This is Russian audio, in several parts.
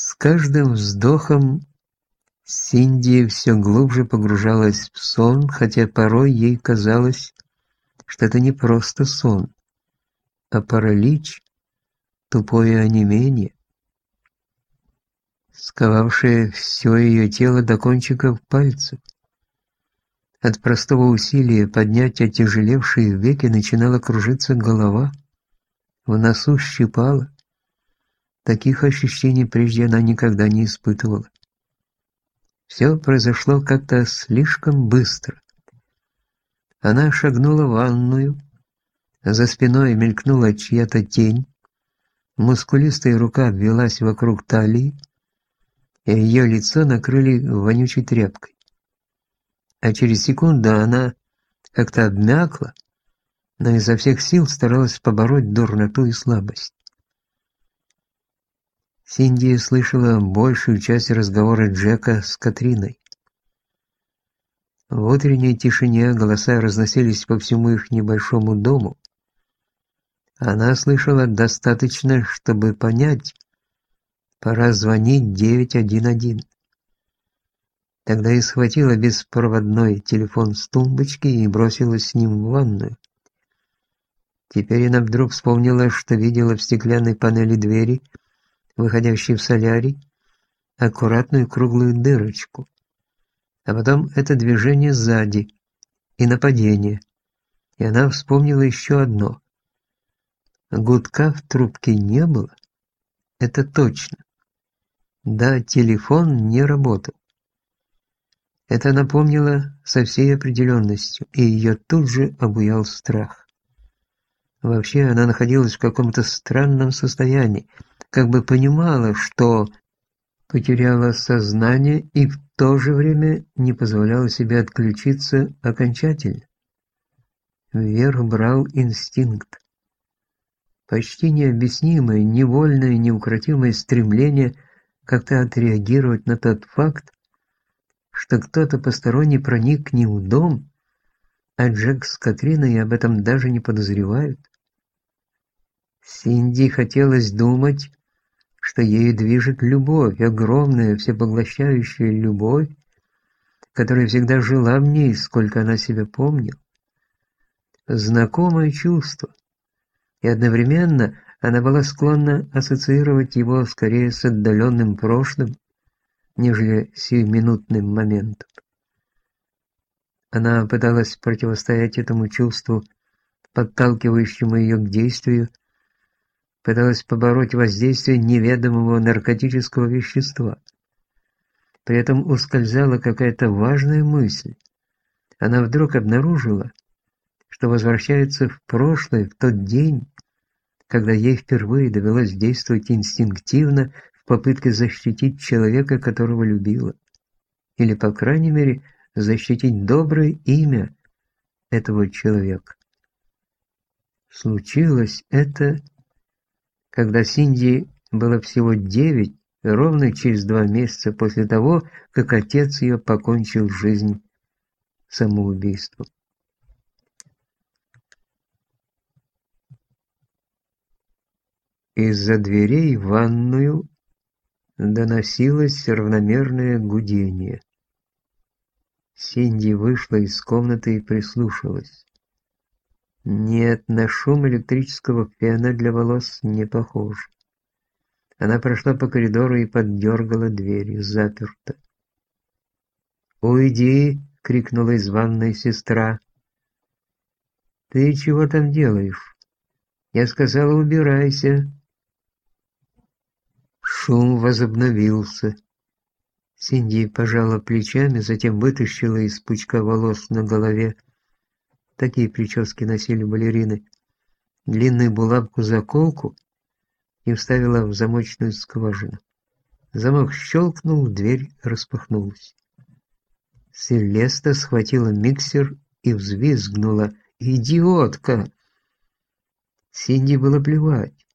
С каждым вздохом Синди все глубже погружалась в сон, хотя порой ей казалось, что это не просто сон, а паралич, тупое онемение, сковавшее все ее тело до кончиков пальцев. От простого усилия поднять отяжелевшие веки начинала кружиться голова, в носу щипала. Таких ощущений прежде она никогда не испытывала. Все произошло как-то слишком быстро. Она шагнула в ванную, за спиной мелькнула чья-то тень, мускулистая рука обвелась вокруг талии, и ее лицо накрыли вонючей тряпкой. А через секунду она как-то обмякла, но изо всех сил старалась побороть дурноту и слабость. Синди слышала большую часть разговора Джека с Катриной. В утренней тишине голоса разносились по всему их небольшому дому. Она слышала достаточно, чтобы понять, пора звонить 911. Тогда и схватила беспроводной телефон с тумбочки и бросилась с ним в ванную. Теперь она вдруг вспомнила, что видела в стеклянной панели двери – выходящий в солярий, аккуратную круглую дырочку. А потом это движение сзади и нападение. И она вспомнила еще одно. Гудка в трубке не было. Это точно. Да, телефон не работал. Это напомнило со всей определенностью, и ее тут же обуял страх. Вообще, она находилась в каком-то странном состоянии, как бы понимала, что потеряла сознание и в то же время не позволяла себе отключиться окончательно. Вверх брал инстинкт. Почти необъяснимое, невольное, неукротимое стремление как-то отреагировать на тот факт, что кто-то посторонний проник к ним в дом, а Джек с Катриной об этом даже не подозревают. Синди хотелось думать, что ею движет любовь, огромная, всепоглощающая любовь, которая всегда жила в ней, сколько она себя помнила. Знакомое чувство. И одновременно она была склонна ассоциировать его скорее с отдаленным прошлым, нежели сиюминутным моментом. Она пыталась противостоять этому чувству, подталкивающему ее к действию, пыталась побороть воздействие неведомого наркотического вещества. При этом ускользала какая-то важная мысль. Она вдруг обнаружила, что возвращается в прошлое, в тот день, когда ей впервые довелось действовать инстинктивно в попытке защитить человека, которого любила. Или, по крайней мере, защитить доброе имя этого человека. Случилось это когда Синди было всего девять, ровно через два месяца после того, как отец ее покончил жизнь самоубийством. Из-за дверей в ванную доносилось равномерное гудение. Синди вышла из комнаты и прислушалась. Нет, на шум электрического фена для волос не похож. Она прошла по коридору и поддергала дверь, заперта. «Уйди!» — крикнула из ванной сестра. «Ты чего там делаешь?» «Я сказала, убирайся!» Шум возобновился. Синди пожала плечами, затем вытащила из пучка волос на голове такие прически носили балерины, длинную булавку-заколку и вставила в замочную скважину. Замок щелкнул, дверь распахнулась. Селеста схватила миксер и взвизгнула. «Идиотка!» Синди было плевать.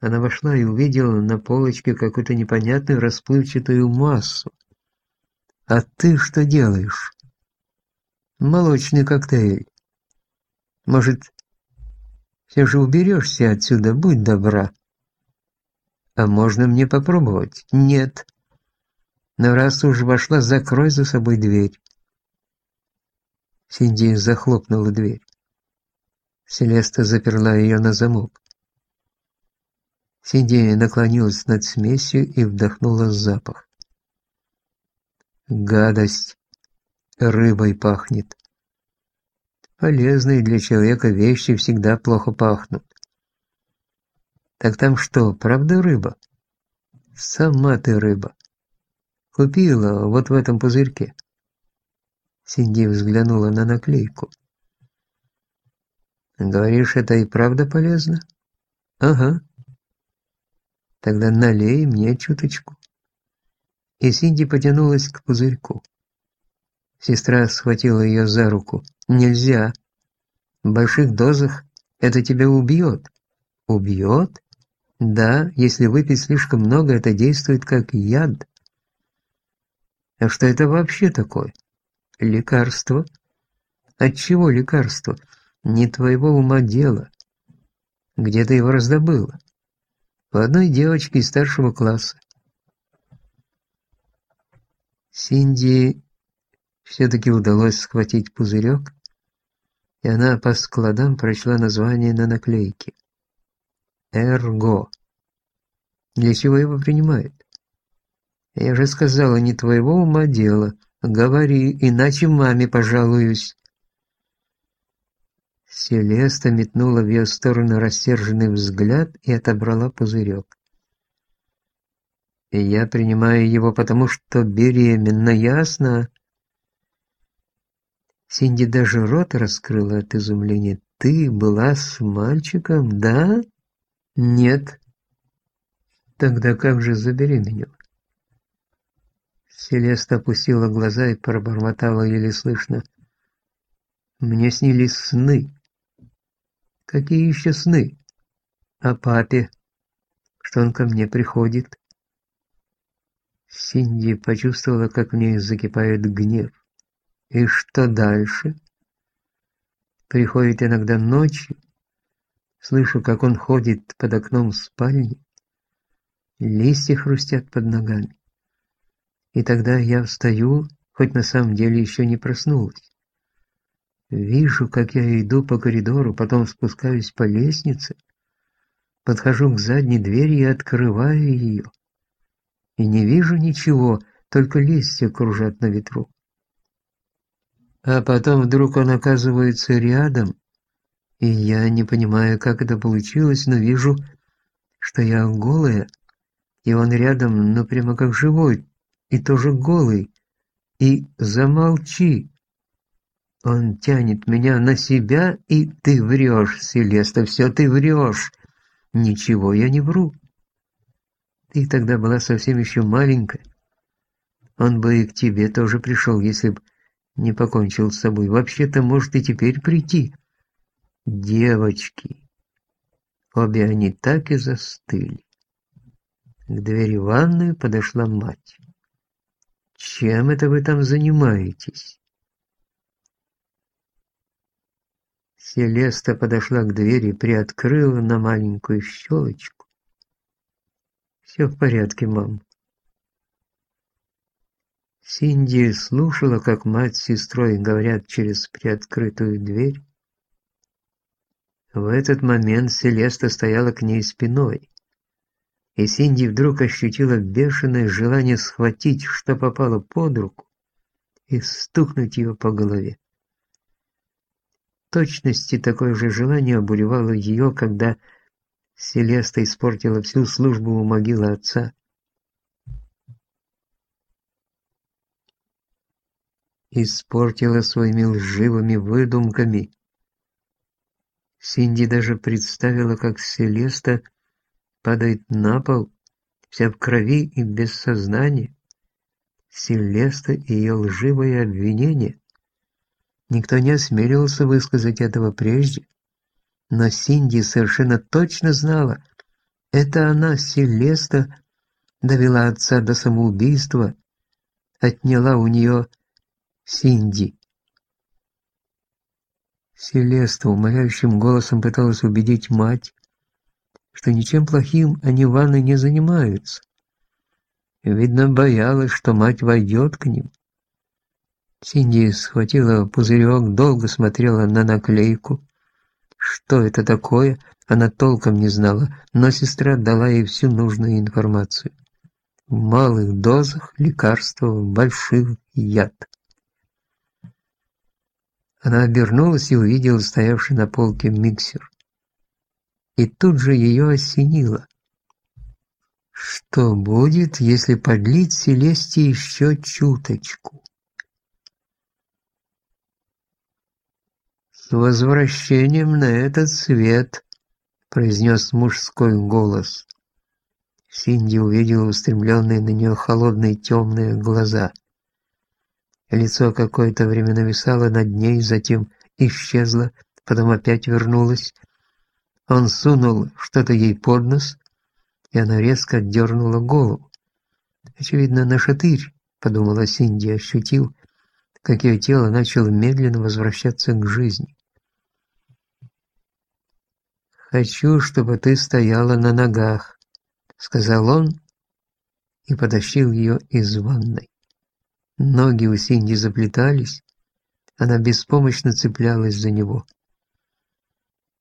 Она вошла и увидела на полочке какую-то непонятную расплывчатую массу. «А ты что делаешь?» Молочный коктейль. Может, все же уберешься отсюда, будь добра. «А можно мне попробовать?» «Нет». «Но раз уж вошла, закрой за собой дверь». Синди захлопнула дверь. Селеста заперла ее на замок. Синди наклонилась над смесью и вдохнула запах. Гадость. Рыбой пахнет. Полезные для человека вещи всегда плохо пахнут. Так там что, правда рыба? Сама ты рыба. Купила вот в этом пузырьке. Синди взглянула на наклейку. Говоришь, это и правда полезно? Ага. Тогда налей мне чуточку. И Синди потянулась к пузырьку. Сестра схватила ее за руку. Нельзя. В больших дозах это тебя убьет. Убьет? Да, если выпить слишком много, это действует как яд. А что это вообще такое? Лекарство? От чего лекарство? Не твоего ума дело. Где ты его раздобыла? У одной девочки из старшего класса. Синди все-таки удалось схватить пузырек, и она по складам прочла название на наклейке. «Эрго». Для чего его принимают? Я же сказала, не твоего ума дело. Говори, иначе маме пожалуюсь. Селеста метнула в ее сторону рассерженный взгляд и отобрала пузырек. «Я принимаю его, потому что беременна, ясно?» Синди даже рот раскрыла от изумления. «Ты была с мальчиком, да?» «Нет». «Тогда как же забеременела?» Селеста опустила глаза и пробормотала еле слышно. «Мне снились сны». Какие еще сны? О папе, что он ко мне приходит. Синди почувствовала, как в ней закипает гнев. И что дальше? Приходит иногда ночью, слышу, как он ходит под окном спальни, листья хрустят под ногами. И тогда я встаю, хоть на самом деле еще не проснулась. Вижу, как я иду по коридору, потом спускаюсь по лестнице, подхожу к задней двери и открываю ее. И не вижу ничего, только листья кружат на ветру. А потом вдруг он оказывается рядом, и я не понимаю, как это получилось, но вижу, что я голая, и он рядом, ну прямо как живой, и тоже голый. И замолчи. Он тянет меня на себя, и ты врешь, Селеста, все ты врешь. Ничего я не вру. Ты тогда была совсем еще маленькая. Он бы и к тебе тоже пришел, если бы не покончил с собой. Вообще-то может и теперь прийти. Девочки. Обе они так и застыли. К двери ванной подошла мать. «Чем это вы там занимаетесь?» Селеста подошла к двери, приоткрыла на маленькую щелочку. «Все в порядке, мам». Синди слушала, как мать с сестрой говорят через приоткрытую дверь. В этот момент Селеста стояла к ней спиной, и Синди вдруг ощутила бешеное желание схватить, что попало под руку, и стукнуть ее по голове точности такое же желание обуревало ее, когда Селеста испортила всю службу у могилы отца. Испортила своими лживыми выдумками. Синди даже представила, как Селеста падает на пол, вся в крови и без сознания. Селеста и ее лживое обвинение. Никто не осмеливался высказать этого прежде. Но Синди совершенно точно знала, это она, Селеста, довела отца до самоубийства, отняла у нее Синди. Селеста умоляющим голосом пыталась убедить мать, что ничем плохим они в ванной не занимаются. Видно, боялась, что мать войдет к ним. Синди схватила пузырек, долго смотрела на наклейку. Что это такое, она толком не знала, но сестра дала ей всю нужную информацию. В малых дозах лекарства, в больших яд. Она обернулась и увидела стоявший на полке миксер. И тут же ее осенило. Что будет, если подлить Селесте еще чуточку? «С возвращением на этот свет!» – произнес мужской голос. Синди увидела устремленные на нее холодные темные глаза. Лицо какое-то время нависало над ней, затем исчезло, потом опять вернулось. Он сунул что-то ей под нос, и она резко отдернула голову. «Очевидно, на шатырь», — подумала Синди, ощутив, как ее тело начало медленно возвращаться к жизни. «Хочу, чтобы ты стояла на ногах», — сказал он и потащил ее из ванной. Ноги у Синди заплетались, она беспомощно цеплялась за него.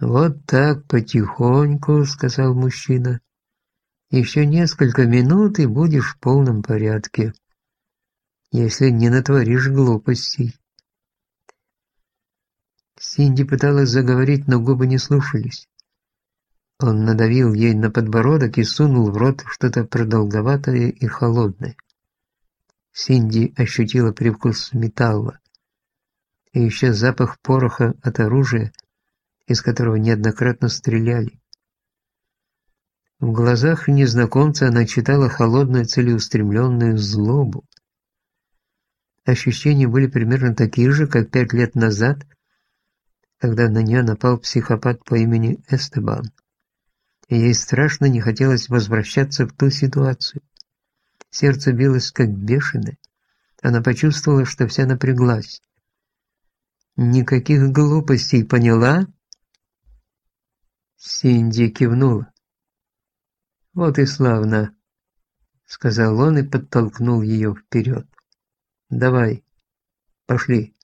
«Вот так потихоньку», — сказал мужчина. «Еще несколько минут, и будешь в полном порядке» если не натворишь глупостей. Синди пыталась заговорить, но губы не слушались. Он надавил ей на подбородок и сунул в рот что-то продолговатое и холодное. Синди ощутила привкус металла и еще запах пороха от оружия, из которого неоднократно стреляли. В глазах незнакомца она читала холодную целеустремленную злобу. Ощущения были примерно такие же, как пять лет назад, когда на нее напал психопат по имени Эстебан. И ей страшно не хотелось возвращаться в ту ситуацию. Сердце билось как бешеное. Она почувствовала, что вся напряглась. «Никаких глупостей, поняла?» Синди кивнула. «Вот и славно», — сказал он и подтолкнул ее вперед. Давай, пошли.